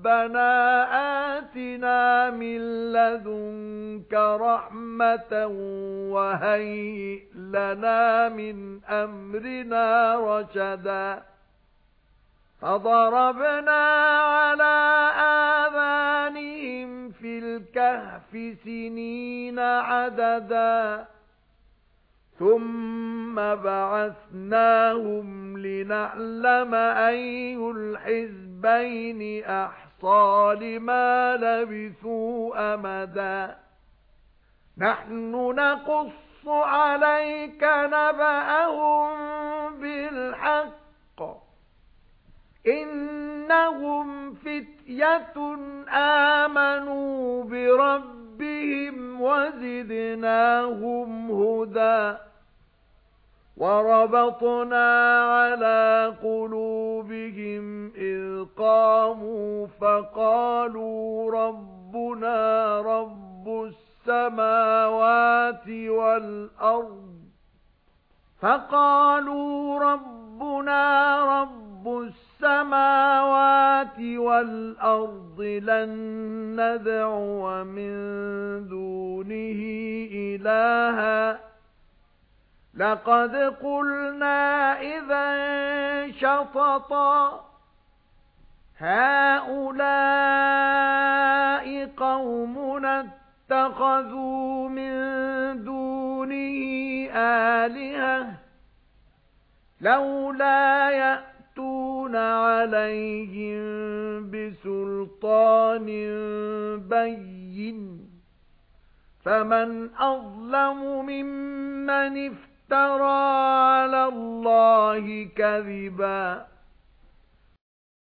رَبَّنَا آتِنَا مِن لَّدُنكَ رَحْمَةً وَهَيِّئْ لَنَا مِنْ أَمْرِنَا رَشَدًا. فَضَرَبْنَا عَلَى آذَانِهِمْ فِي الْكَهْفِ سِنِينَ عَدَدًا. ثُمَّ بَعَثْنَاهُمْ لِنَعْلَمَ أَيُّ الْحِزْبَيْنِ أَحْصَىٰ لِمَا لَبِثُوا أَمَدًا. نَحْنُ نَقُصُّ عَلَيْكَ نَبَأَهُم بِالْحَقِّ. إِنَّهُمْ فِتْيَةٌ آمَنُوا بِرَبِّهِمْ وَزِدْنَاهُمْ هُدًى. وَرَبَطْنَا عَلَى قُلُوبِهِمْ إِذْ قَامُوا فَقَالُوا رَبُّنَا رَبُّ السَّمَاوَاتِ وَالْأَرْضِ فَقَالُوا رَبُّنَا رَبُّ السَّمَاوَاتِ وَالْأَرْضِ لَن نَّدْعُوَ مِن دُونِهِ إِلَٰهًا لَقَدْ قُلْنَا إِذًا شَطَطًا هَؤُلَاءِ قَوْمُنَا اتَّخَذُوا مِن دُونِهِ آلِهَةً لَوْلَا يَأْتُونَ عَلَيْهِم بِسُلْطَانٍ بَيِّنٍ فَمَنْ أَظْلَمُ مِمَّنِ افْتَرَى افترى عَلَى اللَّهِ كَذِبًا.